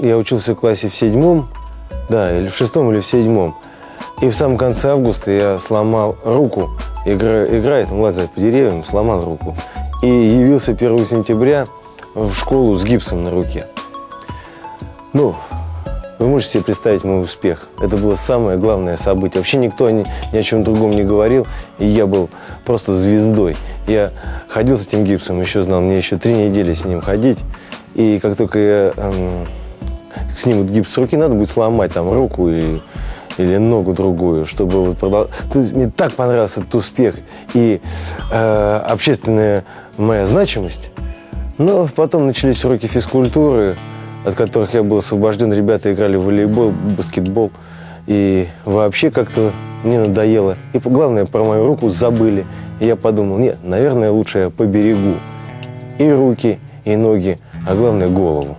я учился в классе в седьмом, да, или в шестом, или в седьмом. И в самом конце августа я сломал руку, игра, играет, он лазает по деревьям, сломал руку. И явился 1 сентября в школу с гипсом на руке. Ну, вы можете себе представить мой успех. Это было самое главное событие. Вообще никто ни, ни о чем другом не говорил, и я был просто звездой. Я ходил с этим гипсом, еще знал, мне еще три недели с ним ходить. И как только я эм, снимут гипс руки, надо будет сломать там руку и, или ногу другую, чтобы вот продолжать. Мне так понравился этот успех и э, общественная моя значимость. Но потом начались уроки физкультуры, от которых я был освобожден. Ребята играли в волейбол, баскетбол. И вообще как-то мне надоело. И главное, про мою руку забыли. И я подумал, нет, наверное, лучше я поберегу и руки, и ноги, а главное голову.